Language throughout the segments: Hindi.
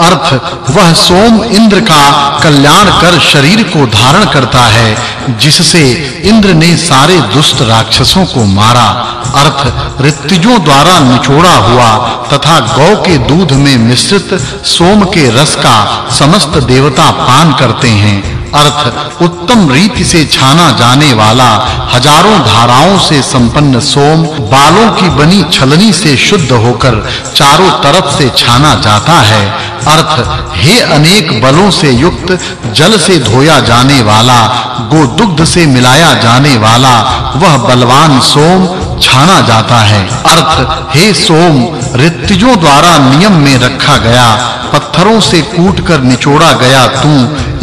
अर्थ, वह सोम इंद्र का कल्याण कर शरीर को धारण करता है, जिससे इंद्र ने सारे दुष्ट राक्षसों को मारा। अर्थ ऋतिजों द्वारा निचोड़ा हुआ तथा गौ के दूध में मिश्रित सोम के रस का समस्त देवता पान करते हैं। अर्थ, उत्तम रीति से छाना जाने वाला हज़ारों धाराओं से संपन्न सोम बालों की बनी छलनी से शुद्ध होकर चारों तरफ़ से छाना जाता है। अर्थ, हे अनेक बलों से युक्त, जल से धोया जाने वाला, गोदुग्ध से मिलाया जाने वाला, वह बलवान सोम छाना जाता है। अर्थ, हे सोम ऋतुजों द्वारा नियम में रखा गया, पत्थरों से कूटकर निचोड़ा गया तू,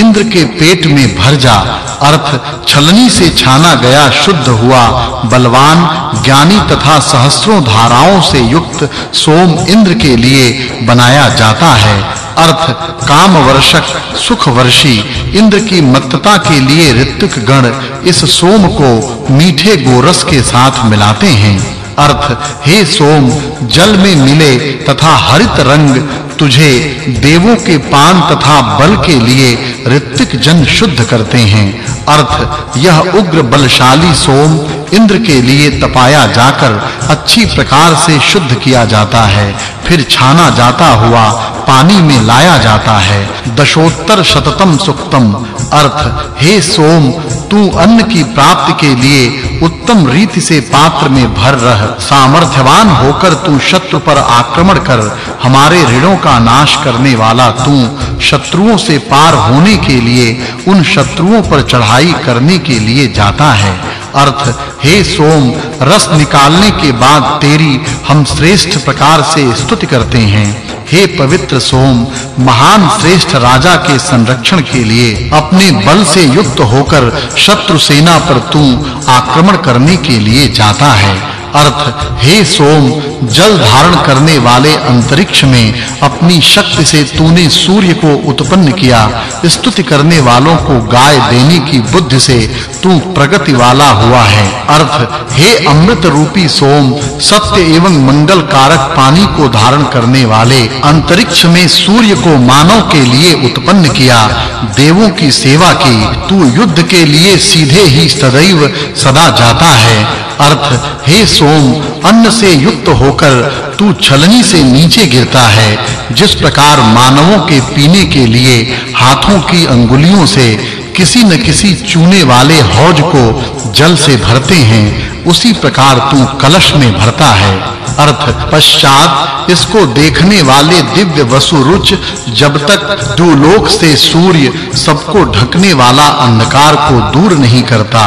इंद्र के पेट में भर जा। अर्थ, छलनी से छाना गया, शुद्ध हुआ। बलवान, ज्ञानी तथा सहस्त्रों धाराओं से युक्त सोम इंद्र के लिए बनाया जाता है। अर्थ काम वर्षक सुख वर्षी इंद्र की मत्तता के लिए ऋतिक गण इस सोम को मीठे गोरस के साथ मिलाते हैं। अर्थ, हे सोम, जल में मिले तथा हरित रंग तुझे देवों के पान तथा बल के लिए ऋतिक जन शुद्ध करते हैं। अर्थ, यह उग्र बलशाली सोम इंद्र के लिए तपाया जाकर अच्छी प्रकार से शुद्ध किया जाता है, फिर छाना जाता हुआ पानी में लाया जाता है। दशोत्तर शततम सुक्तम। अर्थ, हे सोम, तू अन्न की प्राप्ति के लिए उत्तम रीति से पात्र में भर रह, सामर्थ्यवान होकर तू शत्रु पर आक्रमण कर हमारे ऋणों का नाश करने वाला तू शत्रुओं से पार होने के लिए, उन शत्रुओं पर चढ़ाई करने के लिए जाता है। अर्थ, हे सोम, रस निकालने के बाद तेरी हम श्रेष्ठ प्रकार से स्तुति करते हैं। हे पवित्र सोम, महान श्रेष्ठ राजा के संरक्षण के लिए, अपने बल से युक्त होकर शत्रु सेना पर तू आक्रमण करने के लिए जाता है। अर्थ, हे सोम, जल धारण करने वाले अंतरिक्ष में अपनी शक्ति से तूने सूर्य को उत्पन्न किया। स्तुति करने वालों को गाय देने की बुद्धि से तू प्रगति वाला हुआ है। अर्थ, हे अमृत रूपी सोम, सत्य एवं मंगल कारक पानी को धारण करने वाले अंतरिक्ष में सूर्य को मानव के लिए उत्पन्न किया। देवों की सेवा की, तू युद्ध के लिए सीधे ही सदैव सदा जाता है। अर्थ, हे सोम, अन्न से युक्त होकर तू छलनी से नीचे गिरता है। जिस प्रकार मानवों के पीने के लिए हाथों की अंगुलियों से किसी न किसी चूने वाले हौज को जल से भरते हैं, उसी प्रकार तू कलश में भरता है। अर्थ, पश्चात इसको देखने वाले दिव्य वसुरुच जब तक लोक से सूर्य सबको ढकने वाला अंधकार को दूर नहीं करता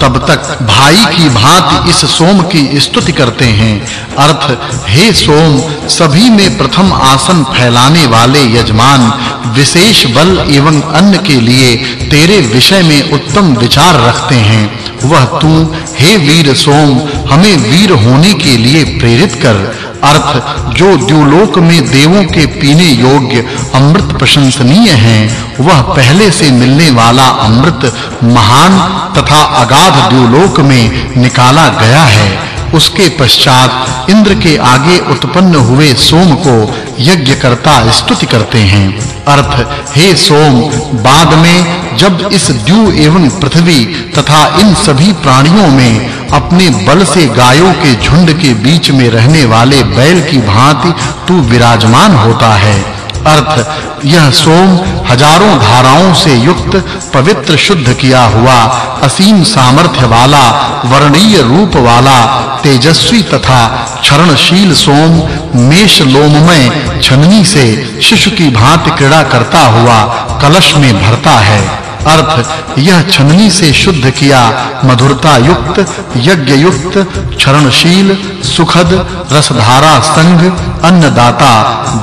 तब तक भाई की भांति इस सोम की स्तुति करते हैं। अर्थ, हे सोम, सभी में प्रथम आसन फैलाने वाले यजमान, विशेष बल एवं अन्न के लिए तेरे विषय में उत्तम विचार रखते हैं। वह तू, हे वीर सोम, हमें वीर होने के लिए प्रेरित कर। अर्थ, जो द्युलोक में देवों के पीने योग्य अमृत प्रशंसनीय है, वह पहले से मिलने वाला अमृत महान तथा अगाध द्युलोक में निकाला गया है। उसके पश्चात इंद्र के आगे उत्पन्न हुए सोम को यज्ञ करता स्तुति करते हैं। अर्थ, हे सोम, बाद में जब इस द्यू एवं पृथ्वी तथा इन सभी प्राणियों में अपने बल से गायों के झुंड के बीच में रहने वाले बैल की भांति तू विराजमान होता है। अर्थ, यह सोम हज़ारों धाराओं से युक्त, पवित्र, शुद्ध किया हुआ, असीम सामर्थ्य वाला, वर्णीय रूप वाला, तेजस्वी तथा क्षरणशील सोम, मेष लोममय, छननी से शिशु की भांति क्रीड़ा करता हुआ कलश में भरता है। अर्थ, यह छननी से शुद्ध किया, मधुरता युक्त यज्ञ युक्त क्षरणशील, सुखद, रसधारा संघ, अन्नदाता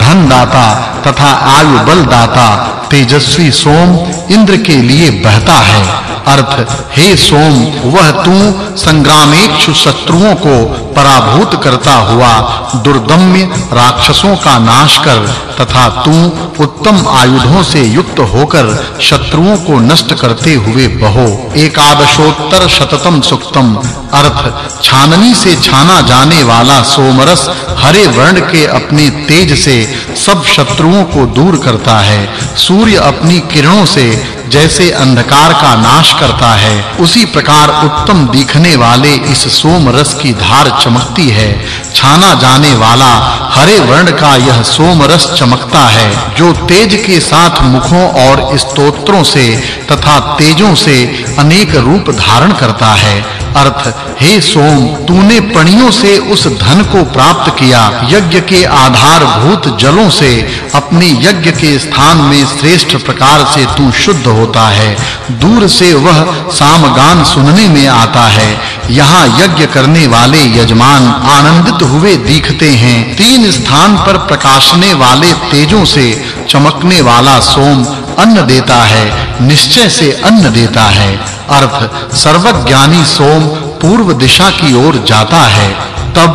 धन दाता तथा आयु बल दाता तेजस्वी सोम, इंद्र के लिए बहता है। अर्थ, हे सोम, वह तू संग्रामेक्षु शत्रुओं को पराभूत करता हुआ दुर्दम्य राक्षसों का नाश कर तथा तू उत्तम आयुधों से युक्त होकर शत्रुओं को नष्ट करते हुए बहो। एकादशोत्तर शततम सुक्तम। अर्थ, छाननी से छाना जाने वाला सोमरस हरे वर्ण के अपने तेज से सब शत्रुओं को दूर करता है। सूर्य अपनी किरणों से जैसे अंधकार का नाश करता है, उसी प्रकार उत्तम दिखने वाले इस सोम रस की धार चमकती है। छाना जाने वाला हरे वर्ण का यह सोम रस चमकता है, जो तेज के साथ मुखों और स्तोत्रों से तथा तेजों से अनेक रूप धारण करता है। अर्थ, हे सोम, तूने पणियों से उस धन को प्राप्त किया। यज्ञ के आधार भूत जलों से, अपने यज्ञ के स्थान में श्रेष्ठ प्रकार से तू शुद्ध होता है। दूर से वह सामगान सुनने में आता है। यहाँ यज्ञ करने वाले यजमान आनंदित हुए दिखते हैं। तीन स्थान पर प्रकाशने वाले तेजों से चमकने वाला सोम अन्न देता है। निश्चय से अन्न देता है। अर्थ सर्वज्ञानी सोम पूर्व दिशा की ओर जाता है। तब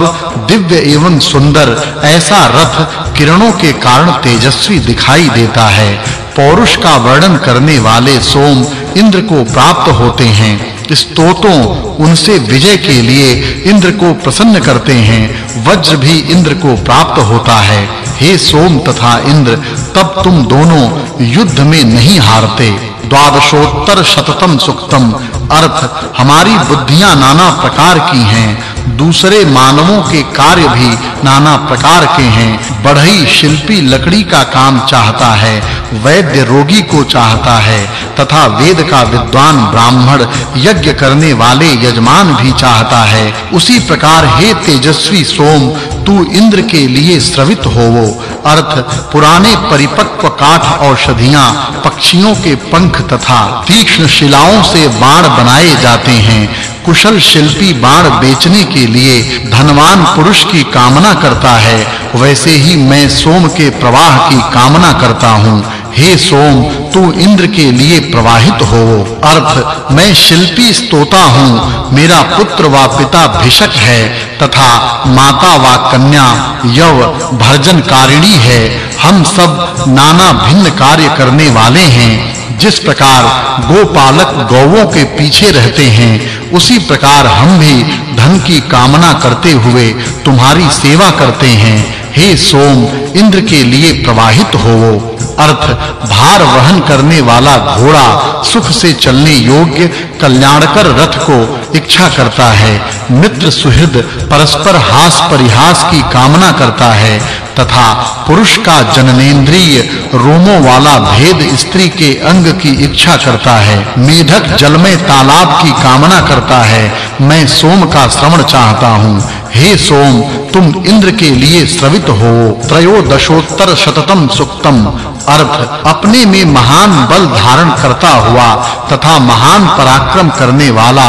दिव्य एवं सुंदर ऐसा रथ किरणों के कारण तेजस्वी दिखाई देता है। पौरुष का वर्णन करने वाले सोम इंद्र को प्राप्त होते हैं। स्तोतों उनसे विजय के लिए इंद्र को प्रसन्न करते हैं। वज्र भी इंद्र को प्राप्त होता है। हे सोम तथा इंद्र, तब तुम दोनों युद्ध में नहीं हारते। द्वादशोत्तर शततम सुक्तम। अर्थ, हमारी बुद्धियाँ नाना प्रकार की हैं। दूसरे मानवों के कार्य भी नाना प्रकार के हैं। बढ़ई शिल्पी लकड़ी का काम चाहता है, वैद्य रोगी को चाहता है, तथा वेद का विद्वान ब्राह्मण यज्ञ करने वाले यजमान भी चाहता है। उसी प्रकार हे तेजस्वी सोम, तू इंद्र के लिए श्रवित होवो। अर्थ, पुराने परिपक्व काठ औषधियाँ, पक्षियों के पंख तथा तीक्ष्ण शिलाओं से बाण बनाए जाते हैं। कुशल शिल्पी बाण बेचने के लिए धनवान पुरुष की कामना करता है, वैसे ही मैं सोम के प्रवाह की कामना करता हूँ। हे सोम, तू इंद्र के लिए प्रवाहित हो। अर्थ, मैं शिल्पी स्तोता हूँ, मेरा पुत्र व पिता भिषक है, तथा माता व कन्या, यव भर्जनकारिणी है। हम सब नाना भिन्न कार्य करने वाले हैं, जिस प्रकार गोपालक गौओं के पीछे रहते हैं उसी प्रकार हम भी धन की कामना करते हुए तुम्हारी सेवा करते हैं। हे सोम, इंद्र के लिए प्रवाहित होवो। अर्थ, भार वहन करने वाला घोड़ा सुख से चलने योग्य कल्याणकर रथ को इच्छा करता है। मित्र सुहृद, परस्पर हास परिहास की कामना करता है। तथा पुरुष का जननेंद्रिय रोमों वाला भेद स्त्री के अंग की इच्छा करता है। मेढक जल में तालाब की कामना करता है। मैं सोम का श्रवण चाहता हूँ। हे सोम, तुम इंद्र के लिए श्रवित हो। त्रयोदशोत्तर शततम सुक्तम। अर्थ अपने में महान बल धारण करता हुआ तथा महान पराक्रम करने वाला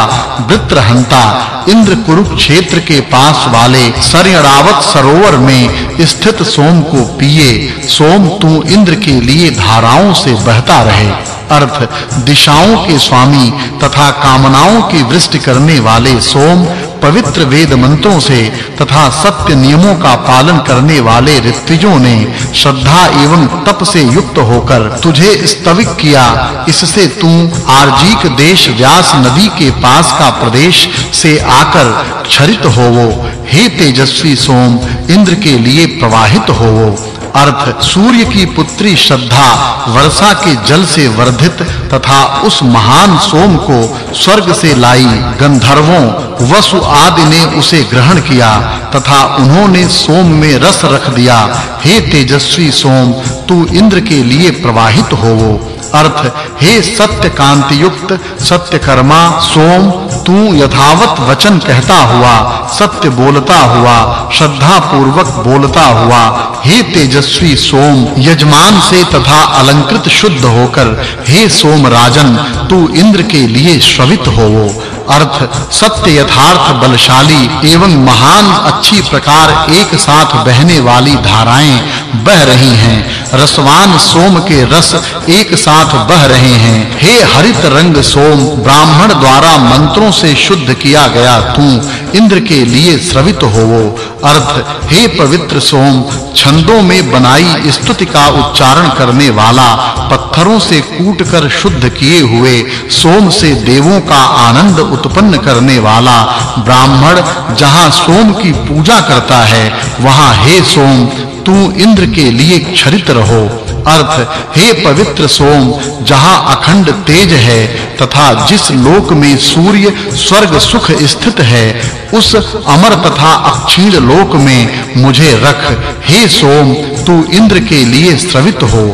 वृत्रहंता, इंद्र कुरुक्षेत्र के पास वाले सरयरावत सरोवर में स्थित सोम को पिए, सोम तू इंद्र के लिए धाराओं से बहता रहे। अर्थ, दिशाओं के स्वामी तथा कामनाओं की वृष्टि करने वाले सोम पवित्र वेद मंत्रों से तथा सत्य नियमों का पालन करने वाले ऋत्विजों ने श्रद्धा एवं तप से युक्त होकर तुझे स्तविक किया। इससे तू आर्जिक देश व्यास नदी के पास का प्रदेश से आकर क्षरित होवो। हे तेजस्वी सोम इंद्र के लिए प्रवाहित होवो अर्थ सूर्य की पुत्री श्रद्धा, वर्षा के जल से वर्धित तथा उस महान सोम को स्वर्ग से लाई गंधर्वों, वसु आदि ने उसे ग्रहण किया तथा उन्होंने सोम में रस रख दिया। हे तेजस्वी सोम, तू इंद्र के लिए प्रवाहित होवो अर्थ, हे सत्य कांति युक्त सत्य कर्मा सोम तू यथावत वचन कहता हुआ, सत्य बोलता हुआ श्रद्धा पूर्वक बोलता हुआ, हे तेजस्वी सोम, यजमान से तथा अलंकृत शुद्ध होकर, हे सोम राजन, तू इंद्र के लिए श्रवित होवो। अर्थ, सत्य यथार्थ, बलशाली एवं महान अच्छी प्रकार एक साथ बहने वाली धाराएँ बह रही हैं। रसवान सोम के रस एक साथ बह रहे हैं। हे हरित रंग सोम, ब्राह्मण द्वारा मंत्रों से शुद्ध किया गया तू, इंद्र के लिए श्रवित होवो। अर्थ, हे पवित्र सोम, छंदों में बनाई स्तुति का उच्चारण करने वाला, पत्थरों से कूटकर शुद्ध किए हुए, सोम से देवों का आनंद उत्पन्न करने वाला ब्राह्मण, जहाँ सोम की पूजा करता है, वहाँ, हे सोम, तू इंद्र के लिए क्षरित रहो। अर्थ, हे पवित्र सोम, जहाँ अखंड तेज है, तथा जिस लोक में सूर्य स्वर्ग सुख स्थित है, उस अमर तथा अक्षीण लोक में मुझे रख, हे सोम, तू इंद्र के लिए स्रवित हो।